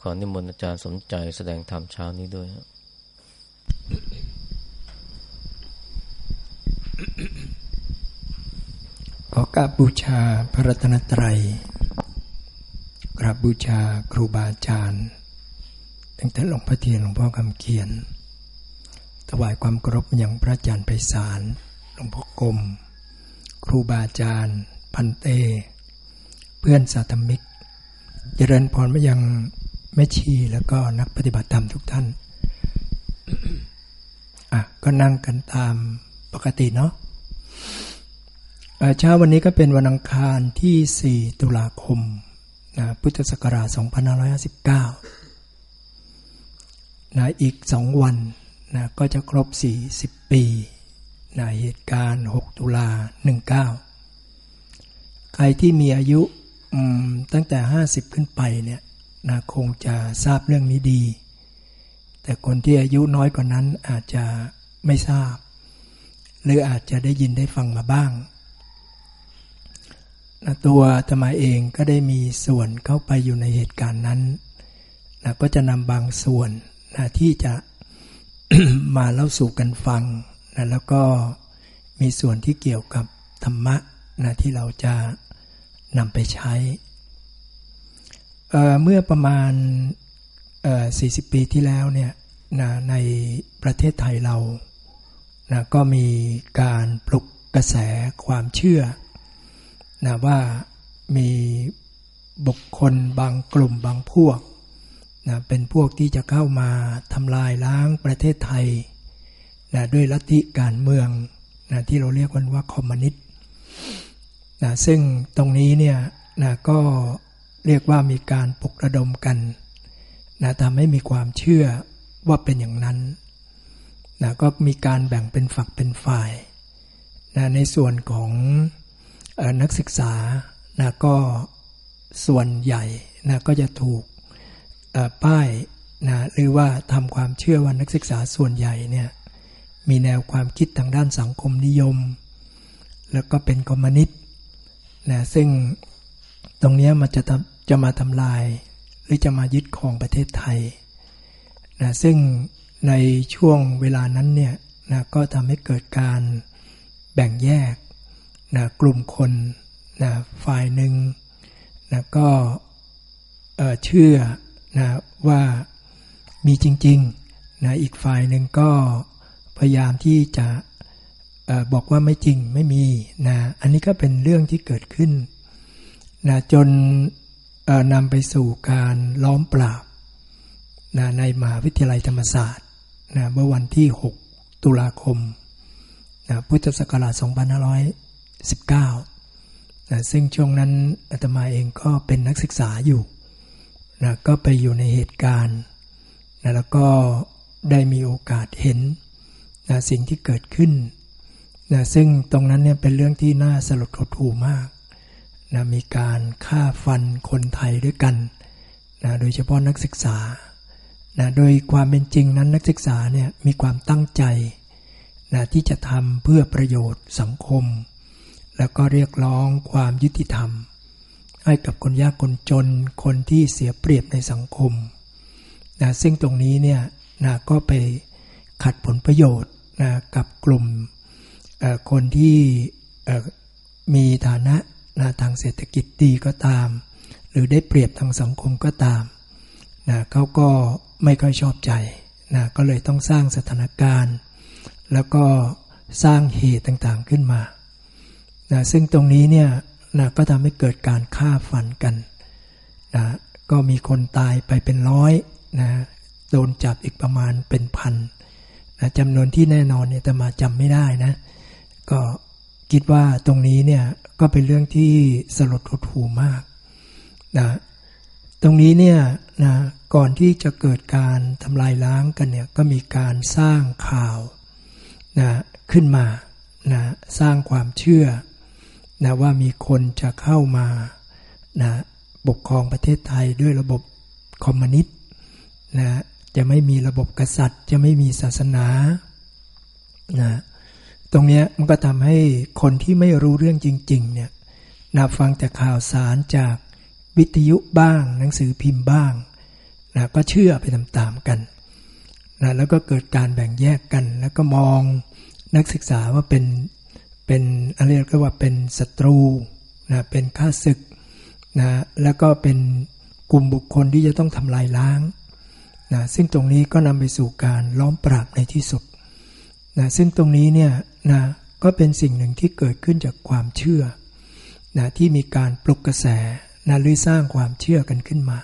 ขอนิมนต์อาจารย์สมใจแสดงธรรมเช้านี้ด้วยขอกราบบูชาพระรัตนตรัยกราบบูชาครูบาอาจารย์ตั้งแต่หลวงพ่อเทียนหลวงพ่อคำเขียน ถวายความกรบอย่างพระอาจารย์ไพศาลหลวงพ่อกรมครูบาอาจารย์ พันเต เพื่อนสาธมิก เจริญพรมายัง แม่ชีแล้วก็นักปฏิบัติธรรมทุกท่าน อะ ก็นั่งกันตามปกติเนาะเช้าวันนี้ก็เป็นวันอังคารที่ 4 ตุลาคมนะพุทธศักราช 2559นะอีกสองวันนะก็จะครบ 40 ปีนะเหตุการณ์ 6 ตุลา 19 ใครที่มีอายุตั้งแต่ 50 ขึ้นไปเนี่ย นะคงจะทราบเรื่องนี้ดี แต่คนที่อายุน้อยกว่านั้นอาจจะไม่ทราบ หรืออาจจะได้ยินได้ฟังมาบ้างนะตัวธรรมาเองก็ได้มีส่วนเข้าไปอยู่ในเหตุการณ์นั้นนะก็จะนำบางส่วนนะที่จะมาเล่าสู่กันฟังนะแล้วก็มีส่วนที่เกี่ยวกับธรรมะนะที่เราจะนำไปใช้ เเมื่อประมาณ 40 ปีที่แล้วเนี่ยนะในประเทศไทยเรานะก็มีการปลุกกระแสความเชื่อนะว่ามีบุคคลบางกลุ่มบางพวกนะเป็นพวกที่จะเข้ามาทำลายล้างประเทศไทยนะด้วยลัทธิการเมืองนะที่เราเรียกกันว่าคอมมิวนิสต์นะซึ่งตรงนี้เนี่ยนะก็ เรียกว่ามีการปลุกระดมกันนะทำให้มีความเชื่อว่าเป็นอย่างนั้นนะก็มีการแบ่งเป็นฝักเป็นฝ่ายนะในส่วนของนักศึกษานะก็ส่วนใหญ่นะก็จะถูกป้ายนะหรือว่าทำความเชื่อว่านักศึกษาส่วนใหญ่เนี่ยมีแนวความคิดทางด้านสังคมนิยม แล้วก็เป็นคอมมิวนิสต์นะซึ่งตรงนี้มันจะ จะมาทำลายหรือจะมายึดครองประเทศไทยนะซึ่งในช่วงเวลานั้นเนี่ยนะก็ทำให้เกิดการแบ่งแยกนะกลุ่มคนนะฝ่ายหนึ่งนะก็เชื่อนะว่ามีจริงๆนะอีกฝ่ายหนึ่งก็พยายามที่จะอบอกว่าไม่จริงไม่มีนะอันนี้ก็เป็นเรื่องที่เกิดขึ้นนะจน นำไปสู่การล้อมปราบนะในมหาวิทยาลัยธรรมศาสตร์นะเมื่อวันที่ 6 ตุลาคมนะพุทธศักราช 2519นะซึ่งช่วงนั้นอาตมาเองก็เป็นนักศึกษาอยู่นะก็ไปอยู่ในเหตุการณ์นะแล้วก็ได้มีโอกาสเห็นนะสิ่งที่เกิดขึ้นนะซึ่งตรงนั้นเนี่ยเป็นเรื่องที่น่าสลดหดหู่มาก นะมีการฆ่าฟันคนไทยด้วยกันนะโดยเฉพาะนักศึกษานะโดยความเป็นจริงนั้นนักศึกษาเนี่ยมีความตั้งใจนะที่จะทำเพื่อประโยชน์สังคม แล้วก็เรียกร้องความยุติธรรม ให้กับคนยากคนจนคนที่เสียเปรียบในสังคมนะซึ่งตรงนี้เนี่ยนะก็ไปขัดผลประโยชน์นะกับกลุ่มคนที่มีฐานะ นะทางเศรษฐกิจดีก็ตาม หรือได้เปรียบทางสังคมก็ตามนะเขาก็ไม่ค่อยชอบใจนะก็เลยต้องสร้างสถานการณ์ แล้วก็สร้างเหตุต่างๆขึ้นมานะซึ่งตรงนี้เนี่ยนะก็ทำให้เกิดการฆ่าฟันกันนะก็มีคนตายไปเป็นร้อยนะโดนจับอีกประมาณเป็นพันนะจำนวนที่แน่นอนเนี่ยแต่มาจำไม่ได้นะ ก็ คิดว่าตรงนี้เนี่ยก็เป็นเรื่องที่สลดหดหูมากนะตรงนี้เนี่ยนะก่อนที่จะเกิดการทำลายล้างกันเนี่ยก็มีการสร้างข่าวนะขึ้นมานะสร้างความเชื่อนะว่ามีคนจะเข้ามานะปกครองประเทศไทยด้วยระบบคอมมิวนิสต์นะจะไม่มีระบบกษัตริย์ จะไม่มีศาสนานะ ตรงนี้มันก็ทำให้คนที่ไม่รู้เรื่องจริง ๆ เนี่ยนะฟังแต่ข่าวสารจากวิทยุบ้าง หนังสือพิมพ์บ้างนะก็เชื่อไปตามๆกันนะแล้วก็เกิดการแบ่งแยกกัน แล้วก็มองนักศึกษาว่าเป็นเป็นอะไรก็ว่าเป็นศัตรูนะเป็นข้าศึกนะแล้วก็เป็นกลุ่มบุคคลที่จะต้องทำลายล้างนะซึ่งตรงนี้ก็นำไปสู่การล้อมปราบในที่สุดนะซึ่งตรงนี้เนี่ย นะก็เป็นสิ่งหนึ่งที่เกิดขึ้นจากความเชื่อนะที่มีการปลุกกระแสนะหรือสร้างความเชื่อกันขึ้นมา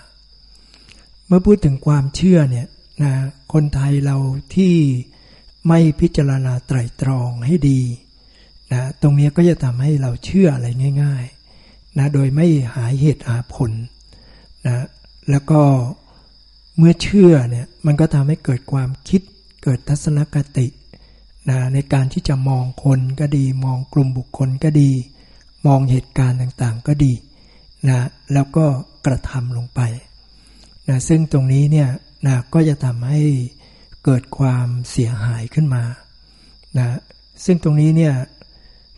เมื่อพูดถึงความเชื่อเนี่ยนะคนไทยเราที่ไม่พิจารณาไตรตรองให้ดีนะตรงนี้ก็จะทำให้เราเชื่ออะไรง่ายๆนะโดยไม่หาเหตุหาผลนะแล้วก็เมื่อเชื่อเนี่ยมันก็ทำให้เกิดความคิดเกิดทัศนคติ นะในการที่จะมองคนก็ดี มองกลุ่มบุคคลก็ดี มองเหตุการณ์ต่างๆก็ดีนะแล้วก็กระทำลงไปนะซึ่งตรงนี้เนี่ยนะก็จะทำให้เกิดความเสียหายขึ้นมานะซึ่งตรงนี้เนี่ย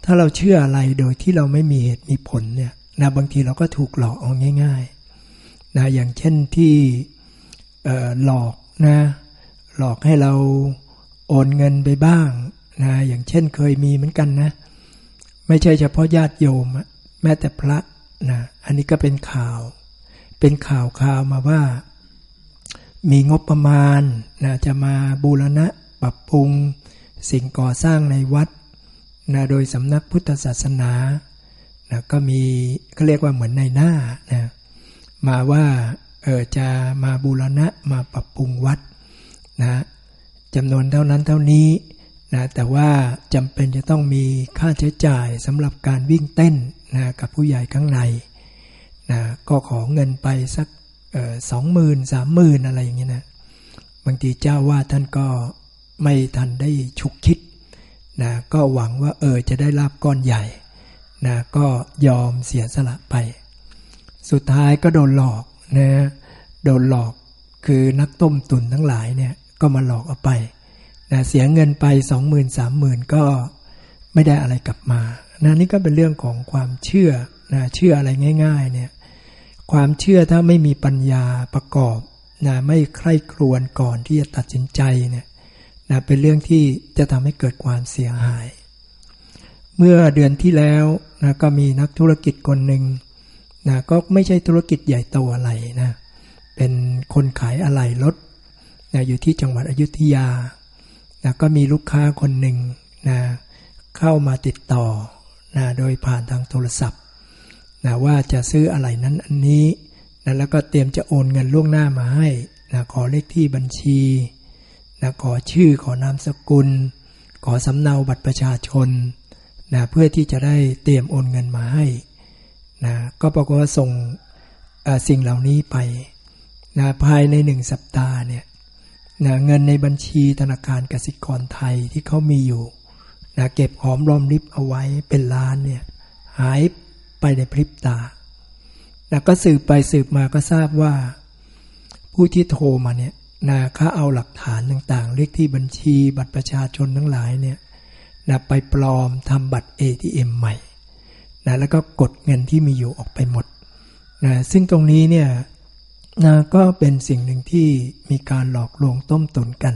ถ้าเราเชื่ออะไรโดยที่เราไม่มีเหตุมีผลเนี่ยนะบางทีเราก็ถูกหลอกเอาง่ายๆนะอย่างเช่นที่หลอกนะหลอกให้เรา โอนเงินไปบ้างนะอย่างเช่นเคยมีเหมือนกันนะ ไม่ใช่เฉพาะญาติโยมแม้แต่พระนะอันนี้ก็เป็นข่าว เป็นข่าวข่าวมาว่า มีงบประมาณนะจะมาบูรณะปรับปรุงสิ่งก่อสร้างในวัดนะโดยสำนักพุทธศาสนานะก็มีเขาเรียกว่าเหมือนในหน้านะมาว่าเออจะมาบูรณะมาปรับปรุงวัดนะ จำนวนเท่านั้นเท่านี้นะแต่ว่าจำเป็นจะต้องมีค่าใช้จ่ายสำหรับการวิ่งเต้นนะกับผู้ใหญ่ข้างในนะก็ขอเงินไปสักสองหมื่นสามหมื่นอะไรอย่างเงี้ยนะบางทีเจ้าว่าท่านก็ไม่ทันได้ฉุกคิดนะก็หวังว่าเออจะได้รับก้อนใหญ่นะก็ยอมเสียสละไป สุดท้ายก็โดนหลอกนะโดนหลอกคือนักต้มตุนทั้งหลายเนี่ย ก็มาหลอกเอาไปนะเสียเงินไปสองหมื่นสามหมื่นก็ไม่ได้อะไรกลับมานะนี่ก็เป็นเรื่องของความเชื่อนะเชื่ออะไรง่าย ๆ เนี่ย ความเชื่อถ้าไม่มีปัญญาประกอบนะไม่ใคร่ครวญก่อนที่จะตัดสินใจเนี่ยนะเป็นเรื่องที่จะทำให้เกิดความเสียหาย เมื่อเดือนที่แล้วนะก็มีนักธุรกิจคนหนึ่งนะก็ไม่ใช่ธุรกิจใหญ่โตอะไรนะเป็นคนขายอะไหล่รถ นะอยู่ที่จังหวัดอยุธยานะก็มีลูกค้าคนหนึ่งนะเข้ามาติดต่อนะโดยผ่านทางโทรศัพท์นะว่าจะซื้ออะไรนั้นอันนี้นะแล้วก็เตรียมจะโอนเงินล่วงหน้ามาให้นะขอเลขที่บัญชีนะขอชื่อขอนามสกุล ขอสำเนาบัตรประชาชนนะเพื่อที่จะได้เตรียมโอนเงินมาให้นะก็ปรากฏว่าส่งสิ่งเหล่านี้ไปนะภายในหนึ่งสัปดาห์เนี่ย นะเงินในบัญชีธนาคารกสิกรไทยที่เขามีอยู่นะเก็บหอมรอมริบเอาไว้เป็นล้านเนี่ยหายไปในพริบตานะก็สืบไปสืบมาก็ทราบว่า ผู้ที่โทรมาเนี่ยนะเขาเอาหลักฐานต่างๆ เลขที่บัญชีบัตรประชาชนทั้งหลายเนี่ยนะไปปลอมทำบัตร ATM ใหม่นะแล้วก็กดเงินที่มีอยู่ออกไปหมดนะซึ่งตรงนี้เนี่ย นะก็เป็นสิ่งหนึ่งที่มีการหลอกลวงต้มตุนกัน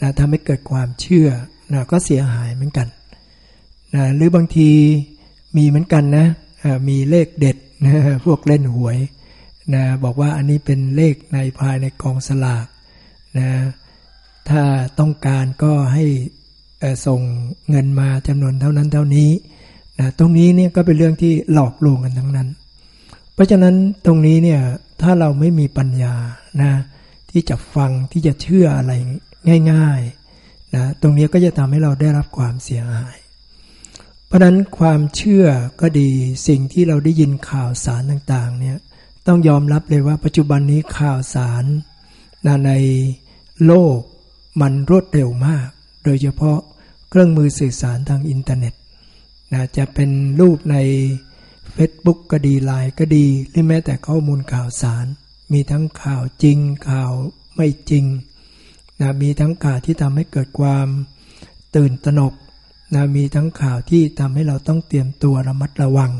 นะทำให้เกิดความเชื่อนะก็เสียหายเหมือนกันนะหรือบางทีมีเหมือนกันนะมีเลขเด็ดนะพวกเล่นหวยนะบอกว่าอันนี้เป็นเลขในภายในกองสลากนะถ้าต้องการก็ให้ส่งเงินมาจำนวนเท่านั้นเท่านี้นะตรงนี้เนี่ยก็เป็นเรื่องที่หลอกลวงกันทั้งนั้น เพราะฉะนั้นตรงนี้เนี่ย ถ้าเราไม่มีปัญญานะที่จะฟังที่จะเชื่ออะไรง่ายๆนะตรงนี้ก็จะทำให้เราได้รับความเสียหาย เพราะนั้นความเชื่อก็ดีสิ่งที่เราได้ยินข่าวสารต่างๆเนี่ยต้องยอมรับเลยว่าปัจจุบันนี้ข่าวสารนะในโลกมันรวดเร็วมาก โดยเฉพาะเครื่องมือสื่อสารทางอินเทอร์เน็ตนะจะเป็นรูปใน Facebook ก็ดีไลน์ก็ดีหรือแม้แต่ข้อมูลข่าวสาร มีทั้งข่าวจริงข่าวไม่จริงนะมีทั้งข่าวที่ทำให้เกิดความตื่นตระหนกนะมีทั้งข่าวที่ทำให้เราต้องเตรียมตัวระมัดระวัง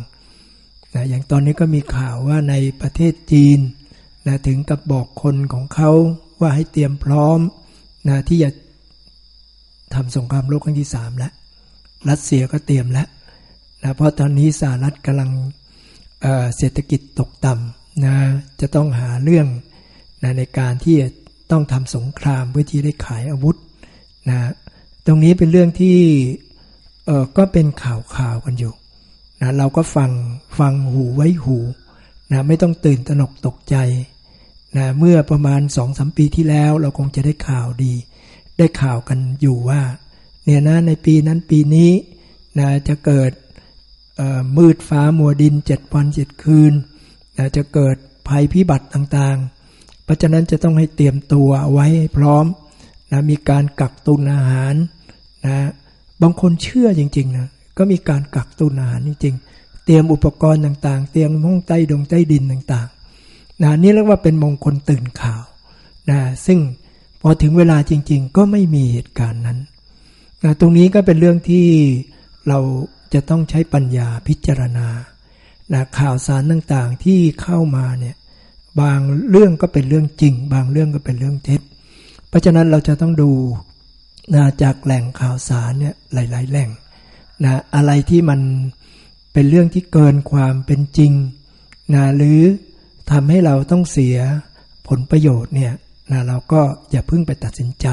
นะอย่างตอนนี้ก็มีข่าวว่าในประเทศจีนนะถึงกับบอกคนของเขาว่าให้เตรียมพร้อมนะที่จะทำสงครามโลกครั้งที่สามแล้วรัสเซียก็เตรียมแล้ว นะเพราะตอนนี้สหรัฐกำลังเเศรษฐกิจตกต่ำนะจะต้องหาเรื่องนะในการที่ต้องทำสงครามเพื่อที่ได้ขายอาวุธนะตรงนี้เป็นเรื่องที่ก็เป็นข่าวข่าวกันอยู่นะเราก็ฟังฟังหูไว้หูนะไม่ต้องตื่นตระหนกตกใจนะเมื่อประมาณสองสมปีที่แล้วเราคงจะได้ข่าวดี ได้ข่าวกันอยู่ว่า เนี่ยนะในปีนั้นปีนี้นะจะเกิด มืดฟ้ามัวดินเจ็ดวันเจ็ดคืนจะเกิดภัยพิบัติต่างๆ เพราะฉะนั้นจะต้องให้เตรียมตัวไว้พร้อมนะมีการกักตุนอาหารนะบางคนเชื่อจริงๆนะก็มีการกักตุนอาหารจริงๆ เตรียมอุปกรณ์ต่างๆ เตรียมห้องใต้ดงใต้ดินต่างๆนะนี่เรียกว่าเป็นมงคลตื่นข่าวนะซึ่งพอถึงเวลาจริง ๆ ก็ไม่มีเหตุการณ์นั้นนะตรงนี้ก็เป็นเรื่องที่เรา จะต้องใช้ปัญญาพิจารณานะข่าวสารต่างๆที่เข้ามาเนี่ยบางเรื่องก็เป็นเรื่องจริง บางเรื่องก็เป็นเรื่องเท็จ เพราะฉะนั้นเราจะต้องดูนะจากแหล่งข่าวสารเนี่ยหลาย ๆ แหล่งนะอะไรที่มันเป็นเรื่องที่เกินความเป็นจริงนะหรือทำให้เราต้องเสียผลประโยชน์เนี่ยนะเราก็อย่าเพิ่งไปตัดสินใจ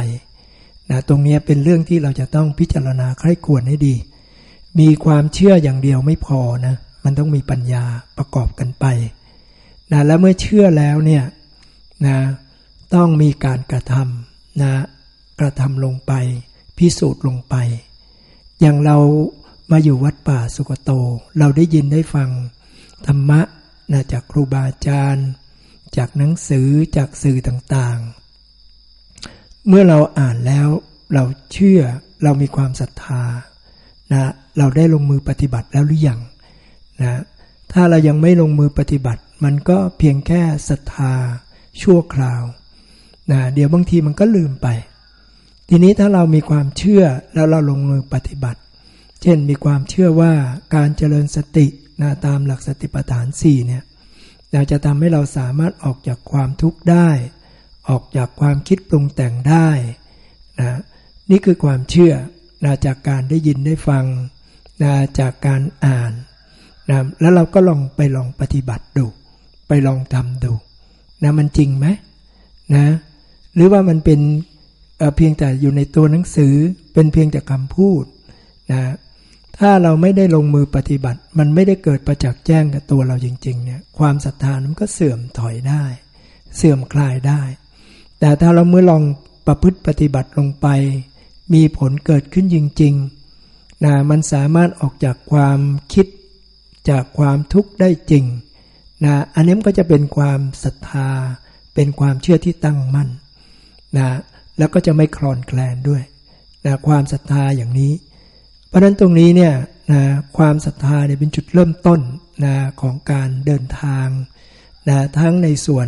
นะตรงนี้เป็นเรื่องที่เราจะต้องพิจารณาใคร่ควรให้ดี มีความเชื่ออย่างเดียวไม่พอนะ มันต้องมีปัญญาประกอบกันไปนะและเมื่อเชื่อแล้วเนี่ยนะต้องมีการกระทำนะกระทำลงไป พิสูจน์ลงไป อย่างเรามาอยู่วัดป่าสุกโต เราได้ยินได้ฟังธรรมะนะจากครูบาอาจารย์ จากหนังสือจากสื่อต่างๆ เมื่อเราอ่านแล้วเราเชื่อเรามีความศรัทธา นะเราได้ลงมือปฏิบัติแล้วหรือยังนะถ้าเรายังไม่ลงมือปฏิบัติ มันก็เพียงแค่ศรัทธาชั่วคราวนะเดี๋ยวบางทีมันก็ลืมไป ทีนี้ถ้าเรามีความเชื่อแล้วเราลงมือปฏิบัติ เช่นมีความเชื่อว่าการเจริญสตินะตามหลักสติปัฏฐานสี่เนี่ยจะทำให้เราสามารถออกจากความทุกข์ได้ ออกจากความคิดปรุงแต่งได้นะนี่คือความเชื่อ นะจากการได้ยินได้ฟังนะจากการอ่านนะแล้วเราก็ลองไปลองปฏิบัติดู ไปลองทำดูนะมันจริงไหมนะหรือว่ามันเป็นเเพียงแต่อยู่ในตัวหนังสือเป็นเพียงแต่คำพูดนะถ้าเราไม่ได้ลงมือปฏิบัติ มันไม่ได้เกิดประจักษ์แจ้งกับตัวเราจริง ๆ เนี่ยความศรัทธามันก็เสื่อมถอยได้ เสื่อมคลายได้ แต่ถ้าเราเมื่อลองประพฤติปฏิบัติลงไป มีผลเกิดขึ้นจริงๆนะมันสามารถออกจากความคิดจากความทุกข์ได้จริงนะอันนี้มันก็จะเป็นความศรัทธา เป็นความเชื่อที่ตั้งมั่นนะแล้วก็จะไม่คลอนแคลนด้วยนะความศรัทธาอย่างนี้ เพราะนั้นตรงนี้เนี่ยนะความศรัทธาเนี่ยเป็นจุดเริ่มต้นนะของการเดินทางนะทั้งในส่วน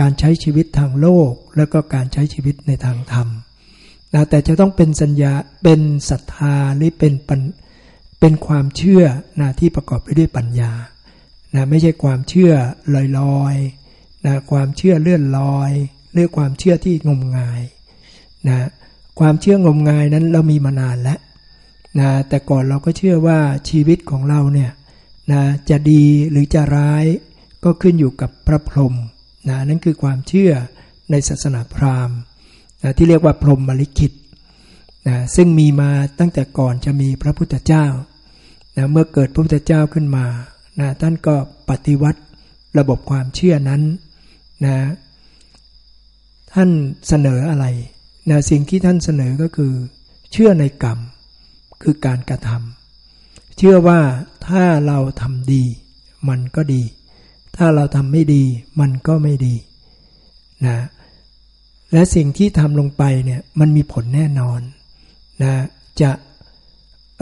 การใช้ชีวิตทางโลก แล้วก็การใช้ชีวิตในทางธรรม นะแต่จะต้องเป็นสัญญาเป็นศรัทธาหรือเป็นเป็นความเชื่อนะที่ประกอบไปด้วยปัญญานะไม่ใช่ความเชื่อลอยๆนะความเชื่อเลื่อนลอยหรือความเชื่อที่งมงายนะความเชื่องมงายนั้นเรามีมานานแล้วนะแต่ก่อนเราก็เชื่อว่าชีวิตของเราเนี่ยนะจะดีหรือจะร้ายก็ขึ้นอยู่กับพระพรหมนะนั่นคือความเชื่อในศาสนาพราหมณ์ นะที่เรียกว่าพรหมมลิขิตนะซึ่งมีมาตั้งแต่ก่อนจะมีพระพุทธเจ้านะเมื่อเกิดพระพุทธเจ้าขึ้นมานะท่านก็ปฏิวัติระบบความเชื่อนั้นนะท่านเสนออะไรนะสิ่งที่ท่านเสนอก็คือ เชื่อในกรรมคือการกระทำเชื่อว่าถ้าเราทำดี มันก็ดี ถ้าเราทำไม่ดี มันก็ไม่ดีนะ และสิ่งที่ทำลงไปเนี่ยมันมีผลแน่นอนนะจะ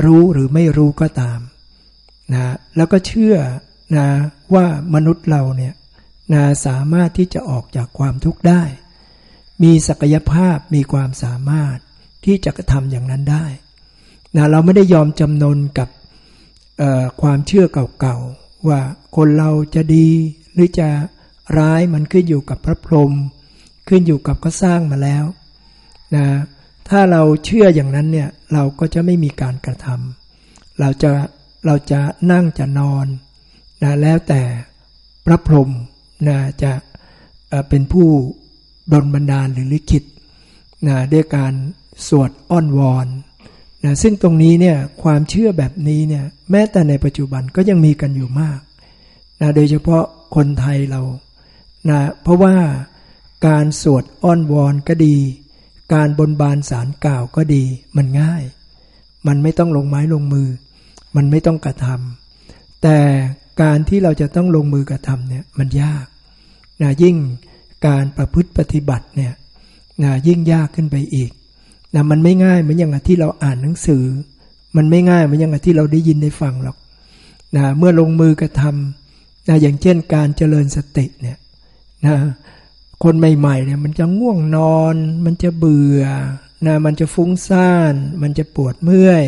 รู้หรือไม่รู้ก็ตามนะแล้วก็เชื่อนะว่ามนุษย์เราเนี่ยนะสามารถที่จะออกจากความทุกข์ได้ มีศักยภาพมีความสามารถที่จะกระทำอย่างนั้นได้นะเราไม่ได้ยอมจำนนกับความเชื่อเก่าๆว่าคนเราจะดีหรือจะร้ายมันขึ้นอยู่กับพระพรหม ขึ้นอยู่กับก็สร้างมาแล้วนะถ้าเราเชื่ออย่างนั้นเนี่ยเราก็จะไม่มีการกระทำเราจะเราจะนั่งจะนอนนะแล้วแต่พระพรหมนะจะเป็นผู้ดลบันดาลหรือลิขิตนะด้วยการสวดอ้อนวอนนะซึ่งตรงนี้เนี่ยความเชื่อแบบนี้เนี่ยแม้แต่ในปัจจุบันก็ยังมีกันอยู่มากนะโดยเฉพาะคนไทยเรานะเพราะว่า การสวดอ้อนวอนก็ดี การบนบานสารกล่าวก็ดี มันง่าย มันไม่ต้องลงไม้ลงมือ มันไม่ต้องกระทำแต่การที่เราจะต้องลงมือกระทำเนี่ยมันยากนะยิ่งการประพฤติปฏิบัติเนี่ยนะยิ่งยากขึ้นไปอีกนะมันไม่ง่ายเหมือนอย่างที่เราอ่านหนังสือ มันไม่ง่ายเหมือนอย่างที่เราได้ยินได้ฟังหรอกนะเมื่อลงมือกระทำนะอย่างเช่นการเจริญสติเนี่ยนะ คนใหม่ๆเนี่ยมันจะง่วงนอน มันจะเบื่อนะมันจะฟุ้งซ่าน มันจะปวดเมื่อย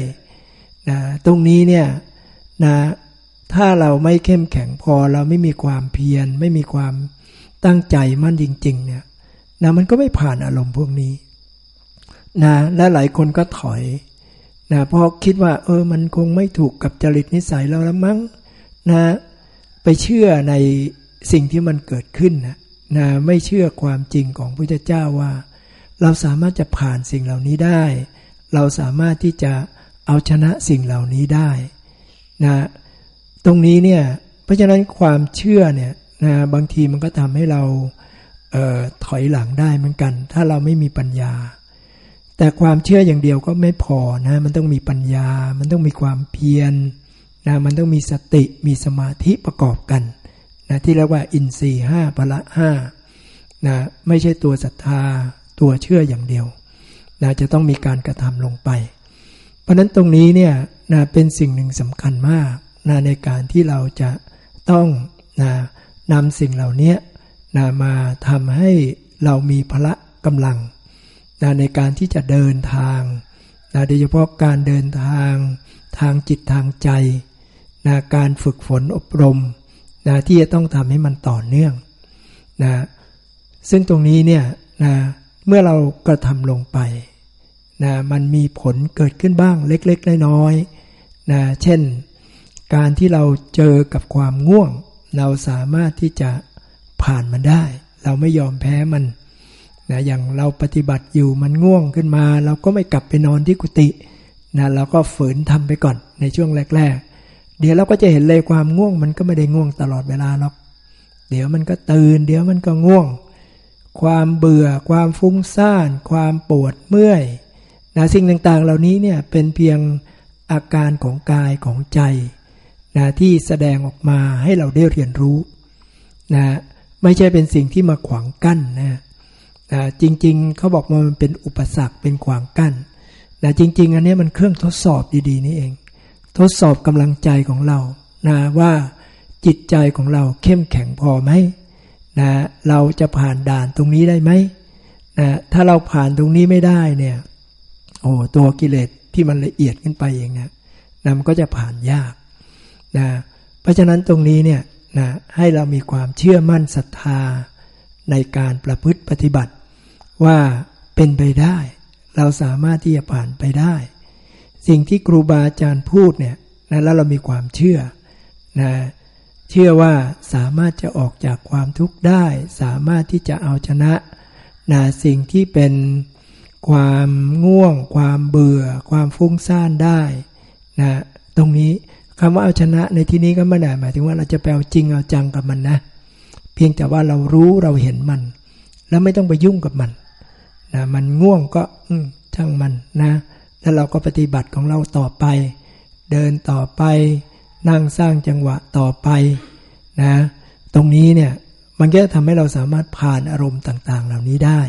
นะตรงนี้เนี่ยนะถ้าเราไม่เข้มแข็งพอเราไม่มีความเพียร ไม่มีความตั้งใจมั่นจริง ๆ เนี่ยนะมันก็ไม่ผ่านอารมณ์พวกนี้นะและหลายคนก็ถอยนะเพราะคิดว่า เออมันคงไม่ถูกกับจริตนิสัยเราแล้วมั้งนะไปเชื่อในสิ่งที่มันเกิดขึ้นนะ นะไม่เชื่อความจริงของพระเจ้าว่า เราสามารถจะผ่านสิ่งเหล่านี้ได้ เราสามารถที่จะเอาชนะสิ่งเหล่านี้ได้นะตรงนี้เนี่ยเพราะฉะนั้นความเชื่อเนี่ยนะบางทีมันก็ทำให้เราเออถอยหลังได้เหมือนกัน ถ้าเราไม่มีปัญญา แต่ความเชื่ออย่างเดียวก็ไม่พอนะมันต้องมีปัญญา มันต้องมีความเพียรนะมันต้องมีสติมีสมาธิประกอบกัน นะที่เรียกว่าอินทรีห้าพละห้านะไม่ใช่ตัวศรัทธาตัวเชื่ออย่างเดียวนะจะต้องมีการกระทำลงไป เพราะนั้นตรงนี้เนี่ยนะเป็นสิ่งหนึ่งสำคัญมากนะในการที่เราจะต้องนะนำสิ่งเหล่านี้นะมาทำให้เรามีพละกำลังนะในการที่จะเดินทางนะโดยเฉพาะการเดินทางทางจิตทางใจนะการฝึกฝนอบรม นะที่จะต้องทำให้มันต่อเนื่องนะซึ่งตรงนี้เนี่ยนะเมื่อเรากระทำลงไปนะมันมีผลเกิดขึ้นบ้างเล็กๆน้อยๆนะเช่น การที่เราเจอกับความง่วง เราสามารถที่จะผ่านมันได้ เราไม่ยอมแพ้มันนะอย่างเราปฏิบัติอยู่มันง่วงขึ้นมา เราก็ไม่กลับไปนอนที่กุฏินะเราก็ฝืนทำไปก่อนในช่วงแรกๆ เดี๋ยวเราก็จะเห็นเลยความง่วงมันก็ไม่ได้ง่วงตลอดเวลาหรอก เดี๋ยวมันก็ตื่น เดี๋ยวมันก็ง่วง ความเบื่อ ความฟุ้งซ่าน ความปวดเมื่อยนะสิ่งต่างๆ เหล่านี้เนี่ยเป็นเพียงอาการของกายของใจนะที่แสดงออกมาให้เราได้เรียนรู้นะไม่ใช่เป็นสิ่งที่มาขวางกั้นนะนะจริงๆ เขาบอกว่ามันเป็นอุปสรรคเป็นขวางกั้นนะจริง ๆ อันนี้มันเครื่องทดสอบดีๆ นี่เอง ทดสอบกำลังใจของเรานะว่าจิตใจของเราเข้มแข็งพอไหมนะเราจะผ่านด่านตรงนี้ได้ไหมนะถ้าเราผ่านตรงนี้ไม่ได้เนี่ยโอ้ตัวกิเลสที่มันละเอียดขึ้นไปเองนะนะมันก็จะผ่านยากนะเพราะฉะนั้นตรงนี้เนี่ยนะให้เรามีความเชื่อมั่นศรัทธาในการประพฤติปฏิบัติ ว่าเป็นไปได้ เราสามารถที่จะผ่านไปได้ สิ่งที่ครูบาอาจารย์พูดเนี่ยนะแล้วเรามีความเชื่อนะเชื่อว่าสามารถจะออกจากความทุกข์ได้ สามารถที่จะเอาชนะนะสิ่งที่เป็นความง่วง ความเบื่อ ความฟุ้งซ่านได้นะตรงนี้คำว่าเอาชนะในที่นี้ก็ไม่ได้หมายถึงว่าเราจะไปเอาจริงเอาจังกับมันนะ เพียงแต่ว่าเรารู้เราเห็นมัน แล้วไม่ต้องไปยุ่งกับมันนะมันง่วงก็ช่างมันนะ แล้วเราก็ปฏิบัติของเราต่อไป เดินต่อไป นั่งสร้างจังหวะต่อไปนะตรงนี้เนี่ยมันก็จะทำให้เราสามารถผ่านอารมณ์ต่างๆ เหล่านี้ได้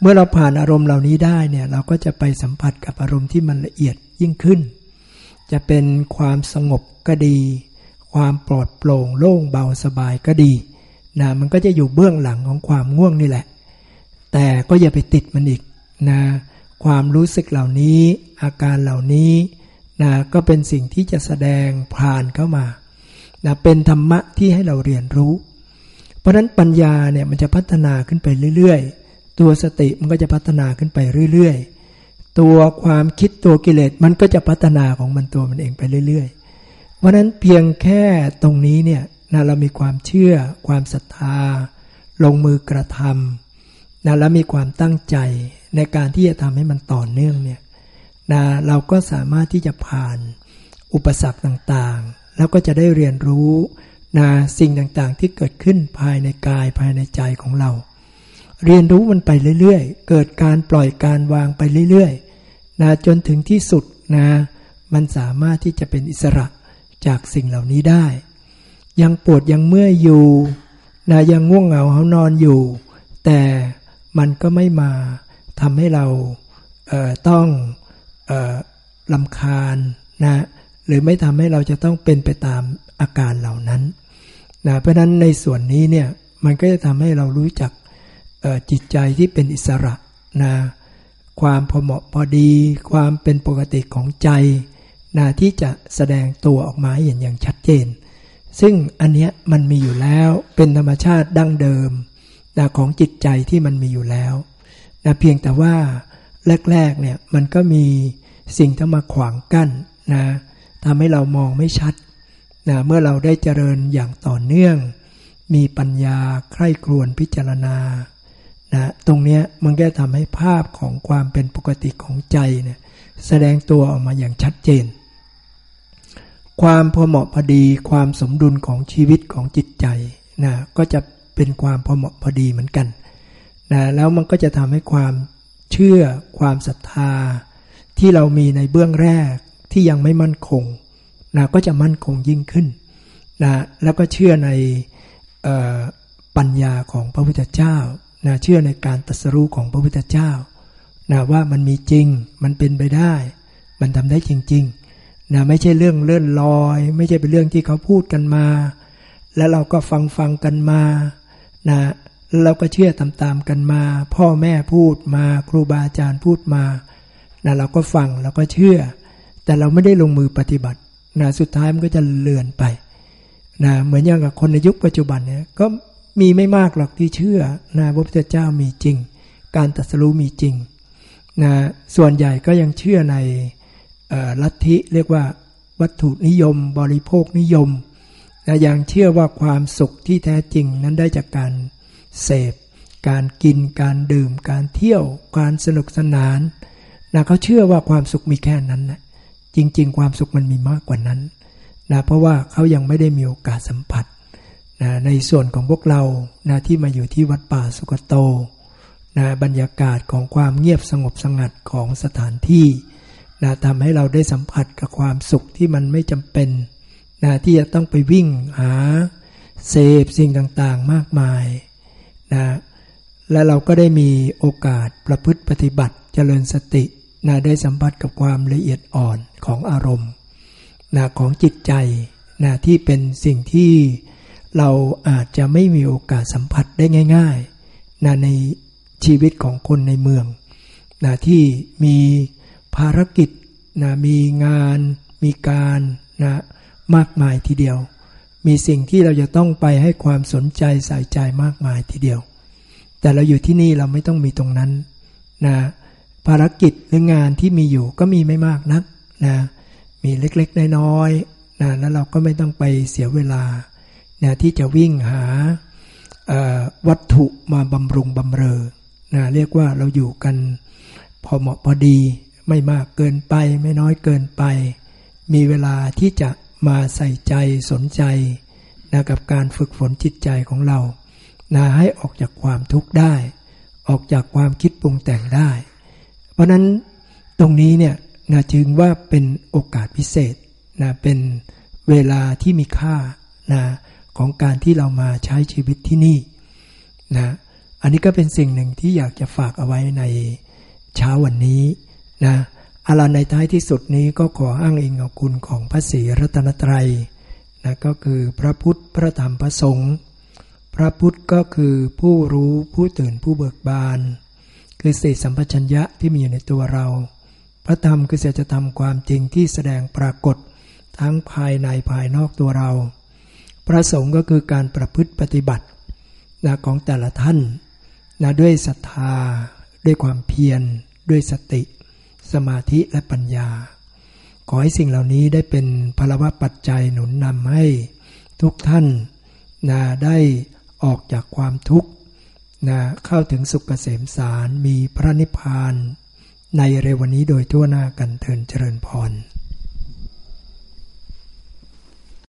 เมื่อเราผ่านอารมณ์เหล่านี้ได้เนี่ยเราก็จะไปสัมผัสกับอารมณ์ที่มันละเอียดยิ่งขึ้น จะเป็นความสงบก็ดี ความปลอดโปร่งโล่งเบาสบายก็ดีนะมันก็จะอยู่เบื้องหลังของความง่วงนี่แหละ แต่ก็อย่าไปติดมันอีกนะ ความรู้สึกเหล่านี้ อาการเหล่านี้นะก็เป็นสิ่งที่จะแสดงผ่านเข้ามานะเป็นธรรมะที่ให้เราเรียนรู้ เพราะนั้นปัญญาเนี่ยมันจะพัฒนาขึ้นไปเรื่อยๆ ตัวสติมันก็จะพัฒนาขึ้นไปเรื่อยๆ ตัวความคิดตัวกิเลสมันก็จะพัฒนาของมันตัวมันเองไปเรื่อยๆ เพราะฉะนั้นเพียงแค่ตรงนี้เนี่ยนะเรามีความเชื่อ ความศรัทธา ลงมือกระทำนะแล้วมีความตั้งใจ ในการที่จะทำให้มันต่อเนื่องเนี่ยนะเราก็สามารถที่จะผ่านอุปสรรคต่างๆ แล้วก็จะได้เรียนรู้นะสิ่งต่างๆที่เกิดขึ้นภายในกายภายในใจของเรา เรียนรู้มันไปเรื่อยๆ เกิดการปล่อยการวางไปเรื่อยๆนะจนถึงที่สุดนะมันสามารถที่จะเป็นอิสระจากสิ่งเหล่านี้ได้ ยังปวดยังเมื่อยอยู่นะยังง่วงเหงาเขานอนอยู่ แต่มันก็ไม่มา ทำให้เราเต้องลำคาญนะหรือไม่ทำให้เราจะต้องเป็นไปตามอาการเหล่านั้นนะเพราะนั้นในส่วนนี้เนี่ยมันก็จะทำให้เรารู้จักจิตใจที่เป็นอิสระนะความพอเหมาะพอดี ความเป็นปกติของใจนะที่จะแสดงตัวออกมาอย่างอย่างชัดเจน ซึ่งอันเนี้ยมันมีอยู่แล้วเป็นธรรมชาติดั้งเดิมนะของจิตใจที่มันมีอยู่แล้ว นะเพียงแต่ว่าแรกๆเนี่ยมันก็มีสิ่งที่มาขวางกั้นนะทำให้เรามองไม่ชัดนะเมื่อเราได้เจริญอย่างต่อเนื่อง มีปัญญาใคร่ครวญพิจารณานะตรงนี้มันก็ทำให้ภาพของความเป็นปกติของใจเนี่ยแสดงตัวออกมาอย่างชัดเจน ความพอเหมาะพอดีความสมดุลของชีวิตของจิตใจนะก็จะเป็นความพอเหมาะพอดีเหมือนกัน นะแล้วมันก็จะทำให้ความเชื่อความศรัทธา ที่เรามีในเบื้องแรกที่ยังไม่มั่นคงนะก็จะมั่นคงยิ่งขึ้นนะแล้วก็เชื่อในปัญญาของพระพุทธเจ้านะเชื่อในการตรัสรู้ของพระพุทธเจ้านะว่ามันมีจริงมันเป็นไปได้ มันทำได้จริงๆนะไม่ใช่เรื่องเลื่อนลอย ไม่ใช่เป็นเรื่องที่เขาพูดกันมา แล้วเราก็ฟังฟังกันมานะ เราก็เชื่อตามๆกันมา พ่อแม่พูดมาครูบาอาจารย์พูดมานะเราก็ฟังเราก็เชื่อ แต่เราไม่ได้ลงมือปฏิบัตินะสุดท้ายมันก็จะเลือนไปนะเหมือนอย่างกับคนในยุคปัจจุบันเนี่ยก็มีไม่มากหรอกที่เชื่อนะพระพุทธเจ้ามีจริง การตรัสรู้มีจริงนะส่วนใหญ่ก็ยังเชื่อในลัทธิเรียกว่าวัตถุนิยม บริโภคนิยมนะยังเชื่อว่าความสุขที่แท้จริงนั้นได้จากการ เสพ การกินการดื่ม การเที่ยว การสนุกสนานนะเขาเชื่อว่าความสุขมีแค่นั้นนะจริง ๆ ความสุขมันมีมากกว่านั้นนะเพราะว่าเขายังไม่ได้มีโอกาสสัมผัสนะในส่วนของพวกเรานะที่มาอยู่ที่วัดป่าสุกโตนะบรรยากาศของความเงียบสงบสงัดของสถานที่นะทำให้เราได้สัมผัสกับความสุขที่มันไม่จำเป็นนะที่จะต้องไปวิ่งหาเสพสิ่งต่างๆมากมาย นะและเราก็ได้มีโอกาสประพฤติปฏิบัติเจริญสตินะได้สัมผัสกับความละเอียดอ่อนของอารมณ์นะของจิตใจนะที่เป็นสิ่งที่เราอาจจะไม่มีโอกาสสัมผัสได้ง่ายๆนะในชีวิตของคนในเมืองนะที่มีภารกิจนะมีงาน มีการนะมากมายทีเดียว มีสิ่งที่เราจะต้องไปให้ความสนใจใส่ใจมากมายทีเดียว แต่เราอยู่ที่นี่เราไม่ต้องมีตรงนั้นนะภารกิจหรืองานที่มีอยู่ก็มีไม่มากนักนะมีเล็กๆน้อยๆนะแล้วเราก็ไม่ต้องไปเสียเวลานะที่จะวิ่งหาวัตถุมาบำรุงบำเรอนะเรียกว่าเราอยู่กันพอเหมาะพอดี ไม่มากเกินไปไม่น้อยเกินไป มีเวลาที่จะ มาใส่ใจสนใจนะกับการฝึกฝนจิตใจของเรานะให้ออกจากความทุกข์ได้ ออกจากความคิดปรุงแต่งได้ เพราะนั้นตรงนี้เนี่ยนะจึงว่าเป็นโอกาสพิเศษนะเป็นเวลาที่มีค่านะของการที่เรามาใช้ชีวิตที่นี่นะอันนี้ก็เป็นสิ่งหนึ่งที่อยากจะฝากเอาไว้ในเช้าวันนี้นะ อะไรในท้ายที่สุดนี้ก็ขออ้างอิงเอาคุณของพระศรีรัตนตรัยนะก็คือพระพุทธพระธรรมพระสงฆ์พระพุทธก็คือผู้รู้ผู้ตื่นผู้เบิกบาน คือสติสัมปชัญญะที่มีอยู่ในตัวเรา พระธรรมคือเสียจะทำความจริงที่แสดงปรากฏ ทั้งภายในภายนอกตัวเรา พระสงฆ์ก็คือการประพฤติปฏิบัตินะของแต่ละท่านนะด้วยศรัทธา ด้วยความเพียรด้วยสติ สมาธิและปัญญา ขอให้สิ่งเหล่านี้ได้เป็นพลวะปัจจัยหนุนนำให้ทุกท่านนะได้ออกจากความทุกข์นะเข้าถึงสุขเกษมสารมีพระนิพพานในเร็ววันนี้โดยทั่วหน้ากันเทินเจริญพร